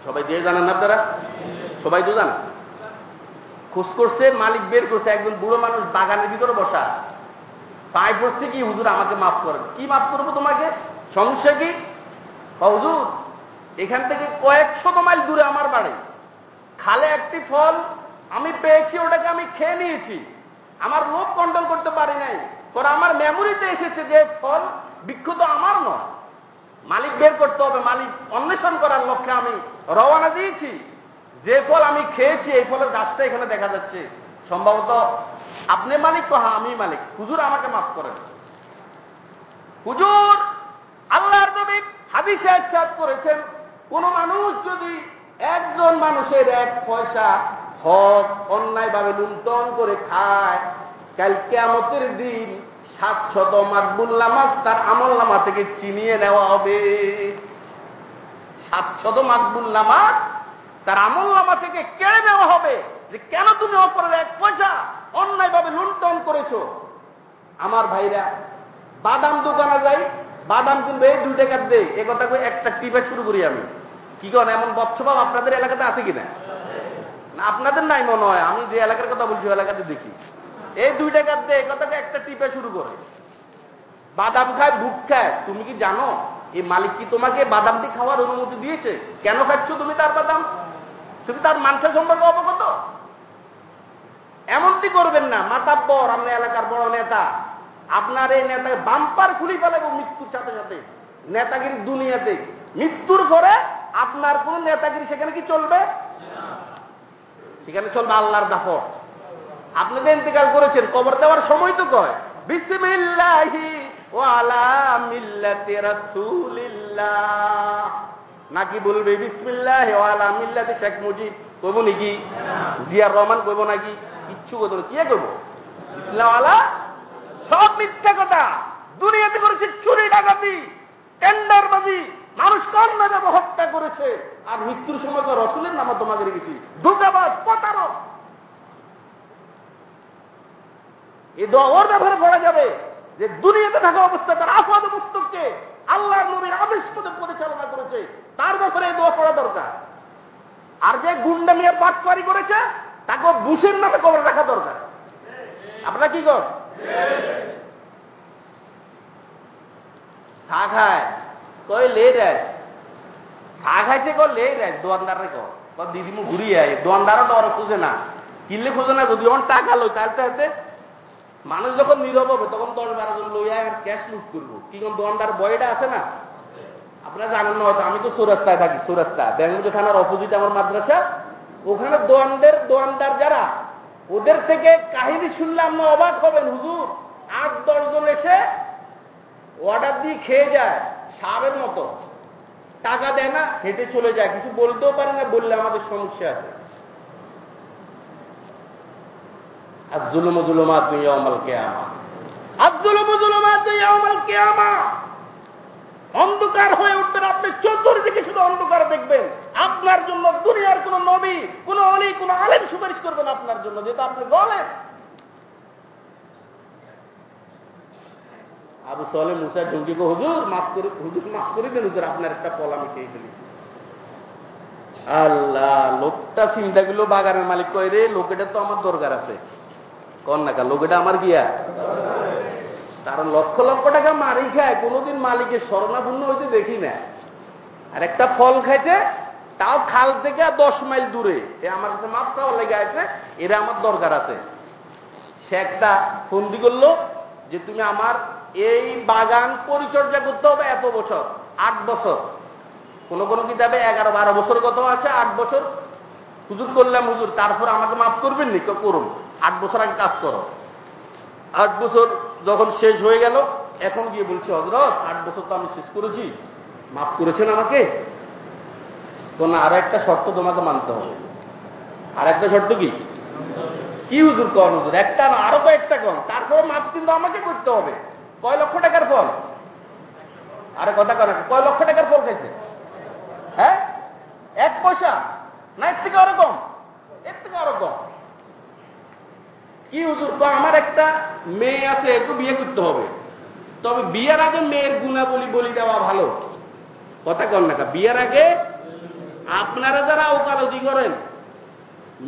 Speaker 1: সবাই দিয়ে জানেন আপনারা? সবাই তো জানেন খোঁজ করছে, মালিক বের করছে, একজন বুড়ো মানুষ বাগানের ভিতরে বসা। পায়ে পড়ছে কি, হুজুর আমাকে মাফ করেন। কি মাফ করব তোমাকে? সমস্যা কি? হুজুর, এখান থেকে কয়েকশত মাইল দূরে আমার বাড়ি। খালে একটি ফল আমি পেয়েছি, ওটাকে আমি খেয়ে নিয়েছি। আমার লোভ কন্ট্রোল করতে পারি নাই। পরে আমার মেমোরিতে এসেছে যে ফল বৃক্ষ তো আমার নয়। মালিক বের করতে হবে, মালিক অন্বেষণ করার লক্ষ্যে আমি রওনা দিয়েছি। যে ফল আমি খেয়েছি, এই ফলের গাছটা এখানে দেখা যাচ্ছে। সম্ভবত আপনি মালিক, তো হ্যাঁ আমি মালিক। হুজুর আমাকে মাফ করেন। হুজুর হাদিসে একসাথ করেছেন, কোন মানুষ যদি একজন মানুষের এক পয়সা হক, অন্যায়ভাবে লুণ্ঠন করে খায়, কাল কেমতের দিন সাতশত মাকবুল নামাজ তার আমল নামা থেকে চিনিয়ে নেওয়া হবে। সাতশত মাকবুল নামাজ তার আমল নামা থেকে কেড়ে নেওয়া হবে যে কেন তুমি অপরের এক পয়সা অন্যায়ভাবে লুণ্ঠন করেছ। আমার ভাইরা, বাদাম দোকানে যাই বাদাম কিনবে, এই দুই টাকার দেয় এ কথা করে একটা টিপে শুরু করি আমি। কি করেন এমন বৎসভাব আপনাদের এলাকাতে আছে কিনা? আপনাদের নাই মনে হয়। আমি যে এলাকার কথা বলছি এলাকাতে দেখি। এই দুই টাকার দেয় এ কথাকে একটা টিপে শুরু করে। বাদাম খায় বুক খায়। তুমি কি জানো, এই মালিক কি তোমাকে বাদামটি খাওয়ার অনুমতি দিয়েছে? কেন খাচ্ছ তুমি তার বাদাম? তুমি তার মাংসের সম্পর্কে অবগত? এমনটি করবেন না। মাতাব্বর আপনার এলাকার বড় নেতা। আপনার এই নেতাকে বাম্পার খুলি ফেলাবো মৃত্যুর সাথে সাথে। নেতাগিরি দুনিয়াতে। মৃত্যুর পরে আপনার কোন নেতাগিরি সেখানে কি চলবে? সেখানে চলবে আল্লাহর দাফর আপনি যে ইন্তেকাল করেছেন, কবর দেওয়ার সময় তো নাকি বলবে, বিসমিল্লাহ ওয়ালা মিল্লাতি শেখ মুজিব, কইব নাকি? জিয়ার রহমান কইব নাকি? কিচ্ছু কইব কি করব বিসমিল্লাহওয়ালা সব মিথ্যা কথা। দুনিয়াতে করেছে চুরি, ডাকাতি টেন্ডারবাজি মানুষ কর নামে হত্যা করেছে। আর মৃত্যুর সময় তো রসুলের নামে তোমাকে রেখেছি। ধোকাবাজ প্রতারক। এই দোয়া ওর ব্যাপারে পড়া যাবে যে দুনিয়াতে থাকা অবস্থা তার আফাদ মুস্তককে আল্লাহ নবীর আদেশ মতো পরিচালনা করেছে। তার ব্যাপারে এই দোয়া করা দরকার। আর যে গুন্ডা নিয়ে পাটপারি করেছে তাকে বুসের নামে কবর রাখা দরকার। আপনারা কি কর চা খায় কই লে দেয় চা খাইছে কো লে দেয় দোয়ানদারে কো দিদিমু ঘুরিয়ে আয়। দোয়ানদারও ডর খুঁজে না। না, যদি টাকা মানুষ যখন নীরব হবে, তখন বারো জন ক্যাশ লুট করব। কি কোন বয়টা আছে না? আপনারা জানেন না হয়তো, আমি তো চৌরাস্তায় থাকি, চৌরাস্তা। ব্যাঙ্গুজ থানার অপোজিট আমার মাদ্রাসা। ওখানে দোয়ানদের দোয়ানদার যারা ওদের থেকে কাহিনী শুনলে আপনি অবাক হবেন, হুজুর। আট, দশ জন এসে অর্ডার দিয়ে খেয়ে যায় সাবের মতো। টাকা দেয় না, হেঁটে চলে যায়। কিছু বলতেও পারে না, বললে আমাদের সমস্যা আছে। আর জুলুম জুলুমাত ইয়ামাল কেয়ামা আর জুলুম জুলুমাত ইয়ামাল কেয়ামা অন্ধকার হয়ে উঠবেন আপনি, চতুর্দিকে শুধু অন্ধকার দেখবেন। আপনার জন্য দুনিয়ার কোন নবী, কোন অলি, কোন আলেম সুপারিশ করবেন আপনার জন্য যেটা আপনি বলেন। আবু সালে মুসা ঢুকি হুজুর, মাফ করে, হুজুর, মাফ করে দেন, হুজুর, আপনার একটা পল আমি খেয়ে ফেলেছি। আল্লাহ, লোকটা চিন্তা গুলো বাগানের মালিক কয় রে লোকেটা তো আমার দরকার আছে। কন নাকা লোকেটা আমার গিয়া? কারণ লক্ষ লক্ষ টাকা মারি খায়, কোনোদিন মালিকের স্মরণাপূর্ণ হইতে দেখি না। আর একটা ফল খাইতে তাও খাল থেকে দশ মাইল দূরে। এ আমার কাছে মাপ চাওয়া লেগে আছে, এরা আমার দরকার আছে। সে একটা ফন্দি করল যে, তুমি আমার এই বাগান পরিচর্যা করতে হবে এত বছর, আট বছর। কোন কোন কিতাবে এগারো বারো বছর কত আছে, আট বছর। হুজুর করলাম হুজুর, তারপর আমাকে মাফ করবেন নি? করুন। আট বছর আগে কাজ করো। আট বছর যখন শেষ হয়ে গেল, এখন গিয়ে বলছে হজরত আট বছর তো আমি শেষ করেছি। মাফ করেছেন আমাকে? তো না আর একটা শর্ত তোমাকে মানতে হবে। আর একটা শর্ত কি? কি হুজুর কর হুজুর? একটা না, আরও কয়েকটা কম তারপরে মাফ কিন্তু আমাকে করতে হবে। কয় লক্ষ টাকার ফল? আরে কথা কর কয় লক্ষ টাকার ফল খাইছে হ্যাঁ? এক পয়সা? না, এর থেকে আরও কম। এর থেকে আরও কম। কি হুজুর তো আমার একটা মেয়ে আছে, একটু বিয়ে করতে হবে। তবে বিয়ের আগে মেয়ের গুণাবলী বলি দেওয়া ভালো। কথা কর না বিয়ের আগে আপনারা যারা ওকালতি করেন,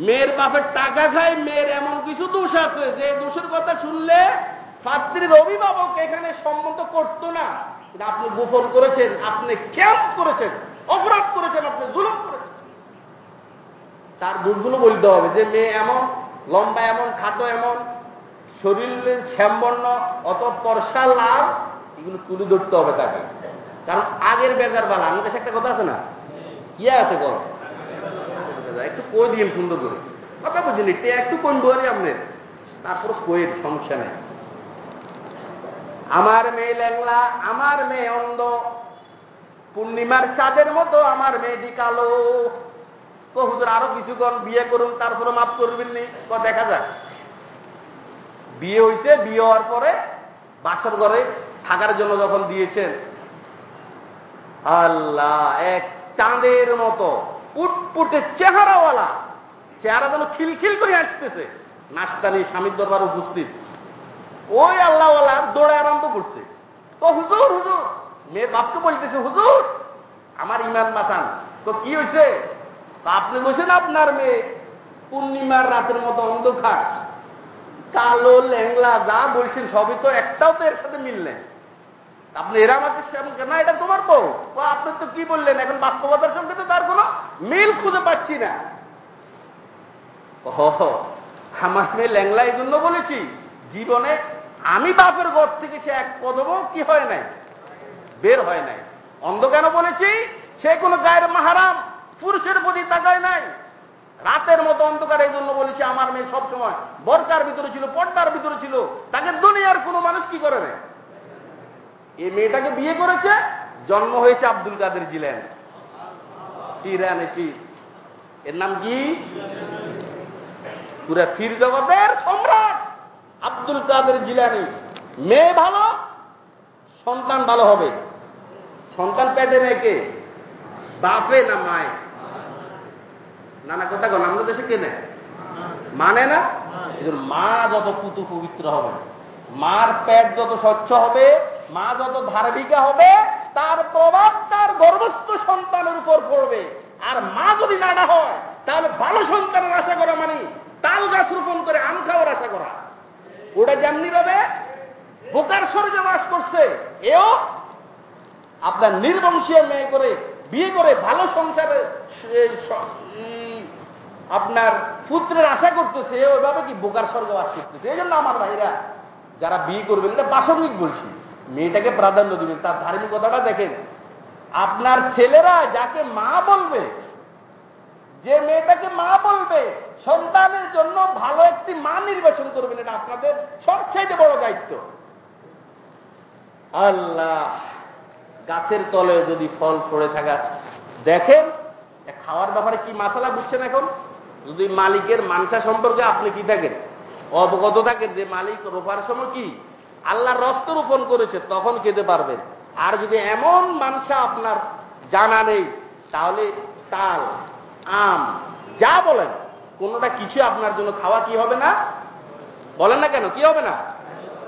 Speaker 1: মেয়ের বাপের টাকা খায়, মেয়ের এমন কিছু দোষ আছে যে দোষের কথা শুনলে ছাত্রীর অভিভাবক এখানে সম্মত করতো না। আপনি গোপন করেছেন, আপনি ক্যাম্প করেছেন, অপরাধ করেছেন, আপনি জুলুম করেছেন। তার দোষগুলো বলতে হবে যে মেয়ে এমন লম্বা এমন, খাটো এমন শরীর শ্যামবর্ণ অত পরশা লাল, এগুলো তুলে ধরতে হবে তাকে। কারণ আগের বেজার বালা, আমাদের দেশে একটা কথা আছে না? কি আছে গল্প একটু কই দিন সুন্দর করে। কথা বুঝিনি একটু কোন দুয়ারি আপনার তারপর কইয়ের সমস্যা নেই। আমার মেয়ে ল্যাংলা, আমার মেয়ে অন্ধ, পূর্ণিমার চাঁদের মতো আমার মেয়েটি কালো। তো হুজুর, আরও কিছুক্ষণ বিয়ে করুন তারপরে মাফ করবেন নি? দেখা যাক। বিয়ে হয়েছে বিয়ে হওয়ার পরে বাসর ঘরে থাকার জন্য যখন দিয়েছেন, আল্লাহ, এক চাঁদের মতো উটপুটে চেহারাওয়ালা, চেহারা যেন খিলখিল করে আসতেছে। নাস্তানি স্বামীর দরবার উপস্থিত। ওই আল্লাহওয়ালা দৌড়ে আরম্ভ করছে। তো হুজুর হুজুর, মেয়ে বাপকে বলতেছে, হুজুর, আমার ইমান মাথান তো কি হয়েছে আপনি বলছেন আপনার মেয়ে পূর্ণিমার রাতের মতো অন্ধকার। কালো ল্যাংলা যা বলছেন সবই তো একটাও তো এর সাথে মিল নেই। আপনি এরা আমাকে না, এটা তোমার বউ। আপনি তো কি বললেন? এখন বাস্তবতার সঙ্গে তো তার কোনো মিল খুঁজে পাচ্ছি না। আমার মেয়ে ল্যাংলা এই জন্য বলেছি, জীবনে আমি বাপের ঘর থেকে সে এক কদমও কি হয় নাই? বের হয় নাই। অন্ধ কেন বলেছি? সে কোনো গায়ের মাহারাম। পুরুষের প্রতি তাকায় নাই। রাতের মতো অন্ধকার এই জন্য বলেছি, আমার মেয়ে সবসময় বরকার ভিতরে ছিল, পর্দার ভিতরে ছিল। তাকে দুনিয়ার কোনো মানুষ কি করে নেয় এই মেয়েটাকে বিয়ে করেছে, জন্ম হয়েছে আব্দুল কাদের জিলেন। ফিরানে ফির এর নাম কি? পুরা ফির জগতের সম্রাট আব্দুল কাদের জিলানি। মেয়ে ভালো, সন্তান ভালো হবে। সন্তান পেটে নেকে বাপে না মায়? নানা কথা কন আমাদের দেশে কে নেয়? মানে না? এদের মা যত পুতু পবিত্র হবে, মার পেট যত স্বচ্ছ হবে, মা যত ধার্মিকা হবে, তার প্রভাব তার গর্ভস্থ সন্তানের উপর পড়বে। আর মা যদি নাডা হয়, তাহলে ভালো সন্তানের আশা করা মানে তাল গাছ রোপণ করে আম খাওয়ার আশা করা। ওটা যেমনি ভাবে বোকার স্বর্গে বাস করছে, এও আপনার নির্বংশীয় মেয়ে করে বিয়ে করে ভালো সংসারে আপনার পুত্রের আশা করতেছে, ওইভাবে কি বোকার স্বর্গে বাস করতেছে? এই জন্য আমার ভাইরা, যারা বিয়ে করবেন, এটা বাসনিক বলছি। মেয়েটাকে প্রাধান্য দিবেন, তার ধার্মিকতাটা দেখেন। আপনার ছেলেরা যাকে মা বলবে, যে মেয়েটাকে মা বলবে, সন্তানের জন্য ভালো একটি মা নির্বাচন করবেন, এটা আপনাদের সবচেয়ে বড় দায়িত্ব। আল্লাহ। গাছের তলে যদি ফল পড়ে থাকা, দেখেন খাওয়ার ব্যাপারে কি মাসালা বুঝছেন এখন? যদি মালিকের মানসা সম্পর্কে আপনি কি থাকেন? অবগত থাকেন যে মালিক রোপার সময় কি? আল্লাহ রস্ত রোপণ করেছে, তখন খেতে পারবেন। আর যদি এমন মানসা আপনার জানা নেই, তাহলে তাল, আম, যা বলেন, কোনোটা কিছু আপনার জন্য খাওয়া কি হবে না? বলেন না কেন, কি হবে না?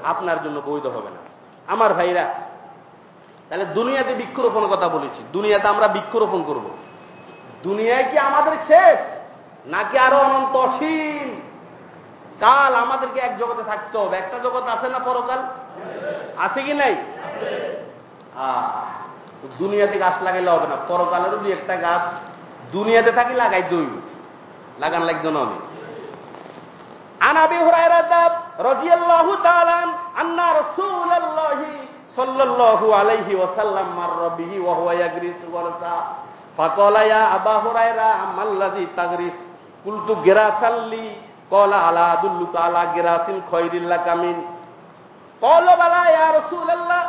Speaker 1: আপনার জন্য বৈধ হবে না। আমার ভাইরা তাহলে দুনিয়াতে বৃক্ষরোপণের কথা বলেছি। দুনিয়াতে আমরা বৃক্ষরোপণ করব। দুনিয়ায় কি আমাদের শেষ? নাকি আরও অনন্ত অসীম? কাল আমাদেরকে এক জগতে থাকতে হবে। একটা জগৎ আছে না পরকাল? আছে কি নাই? দুনিয়াতে গাছ লাগাইলে হবে না। পরকালেরও দুই একটা গাছ। দুনিয়াতে থাকি লাগাই দুই লাগান লাগতো না আমি। আনাবি হুরায়রা রাজিয়াল্লাহু তাআলা আন্না রাসূলুল্লাহি সাল্লাল্লাহু আলাইহি ওয়াসাল্লাম মাররা বিহি ওয়া হুয়া ইয়াগরিসু আবা হুরায়রা তাগরিস? কুলতু গিরাসাল্লি ক্বালা আলা আদুল্লুকা আলা গিরাসিল খায়রিল লাকামিন ক্বালা বালা ইয়া রাসূলুল্লাহ।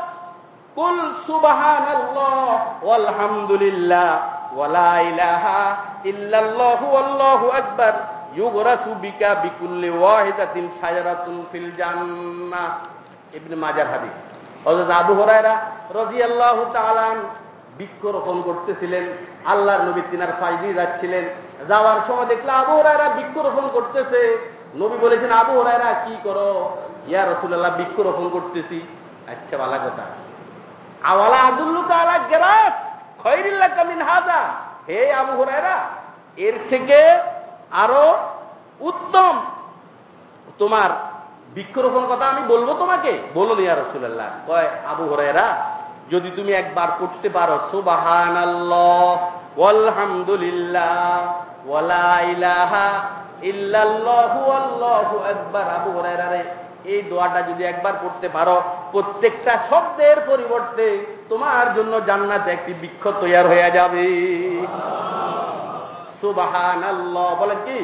Speaker 1: কুল, সুবহানাল্লাহ ওয়ালহামদুলিল্লাহ। ওয়ালা ইলাহা ইল্লাল্লাহু আল্লাহু আকবার। ইউগরাসু বিকা বিকুল্লি ওয়াহিদাতিন শাজারাতুন ফিল জান্নাহ। ইবনে হাদিস। আবু হুরায়রা রাদিয়াল্লাহু তাআলা বৃক্ষ রোপণ করতেছিলেন, আল্লাহর নবী তিনার ফাইজি যাচ্ছিলেন। যাওয়ার সময় দেখলে আবু হুরায়রা বৃক্ষ রোপণ করতেছে। নবী বলেছেন, আবু হুরায়রা, কি করো? ইয়া রাসূলুল্লাহ, বৃক্ষ রোপণ করতেছি। আচ্ছা ভালো কথা। আওয়ালা আদুল্লু তাআলা গেরাস খৈরিল্লাহ কামিন হাদা। হে আবু হুরায়রা, এর থেকে আরও উত্তম তোমার বৃক্ষরোপণ কথা আমি বলব তোমাকে। বলো নিয়া রসুল্লাহ কয়, আবু হরেরা যদি তুমি একবার করতে পারো সুবাহান আলহামদুলিল্লাহ এই দোয়াটা যদি একবার করতে পারো, প্রত্যেকটা শব্দের পরিবর্তে তোমার জন্য জান্নাতে একটি বৃক্ষ তৈয়ার হয়ে যাবে। সুবাহান আল্লাহ বলেন কি?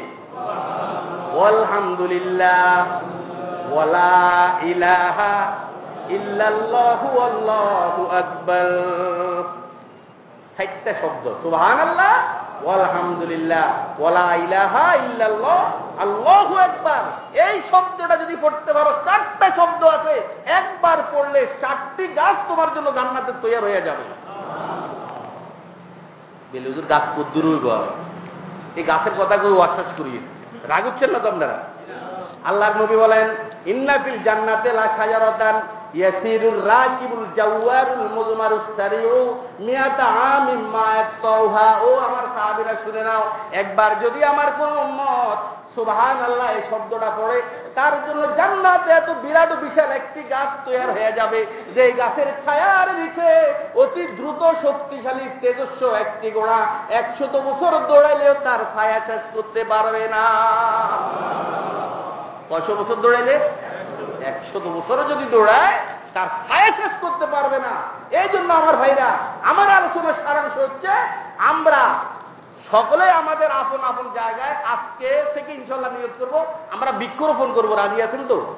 Speaker 1: আলহামদুলিল্লাহ ওয়ালা ইলাহা ইল্লাল্লাহু শব্দ। সুবহান আল্লাহ আলহামদুলিল্লাহ ওয়ালা ইলাহা ইল্লাল্লাহ, আল্লাহু আকবার। এই শব্দটা যদি পড়তে পারো, চারটা শব্দ আছে। একবার পড়লে চারটি গাছ তোমার জন্য জান্নাতে তৈরি হয়ে যাবে। বেলুজুর গাছ কদ্দুর এই গাছের কথা কেউ আশ্বাস করি রাগ উঠছেন না তোমরা আল্লাহর নবী বলেন ইন্নাফিল জান্নাতে লা সাজারতান সাহাবীরা, শুনে নাও, একবার যদি আমার কোন উম্মত সুবহান আল্লাহ এই শব্দটা পড়ে, তার জন্য জান্নাতে এত বিরাট বিশাল একটি গাছ তৈরি হয়ে যাবে যে গাছের ছায়ার নিচে অতি দ্রুত শক্তিশালী তেজস্ব একটি গোড়া একশত বছর দৌড়াইলেও তার ছায়া শেষ করতে পারবে না। কয়শো বছর দৌড়াইলে? একশত বছরও যদি দৌড়ায়, তার ছায়া শেষ করতে পারবে না। এই জন্য আমার ভাইরা, আমার আলোচনার সারাংশ হচ্ছে, আমরা সকলে আমাদের আপন আপন জায়গায় আজকে থেকে ইনশাল্লাহ নিয়োগ করব। আমরা বৃক্ষরোপণ করব, রাজি আছেন তো?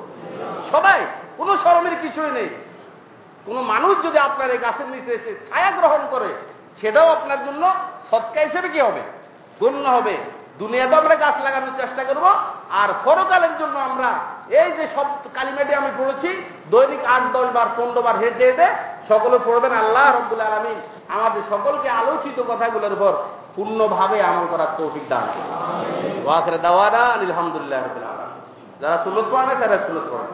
Speaker 1: সবাই, কোনো শরমের কিছুই নেই। কোন মানুষ যদি আপনার এই গাছের নিচে এসে ছায়া গ্রহণ করে, সেটাও আপনার জন্য সৎকা হিসেবে কি হবে? গণ্য হবে। দুনিয়াতে আমরা গাছ লাগানোর চেষ্টা করব। আর পরকালের জন্য আমরা এই যে সব কালিমেটি আমি পড়েছি, দৈনিক আট, দশ বার, পনেরো বার হেঁটে হেঁটে সকলে পড়বেন, আল্লাহ রব্বুল আলমী আমাদের সকলকে আলোচিত কথাগুলোর উপর পূর্ণভাবে আমল করার তৌফিক দান ওয়াকরে দাওয়ারা আলহামদুলিল্লাহ যারা সুলত পাবে তারা সুলত পড়ে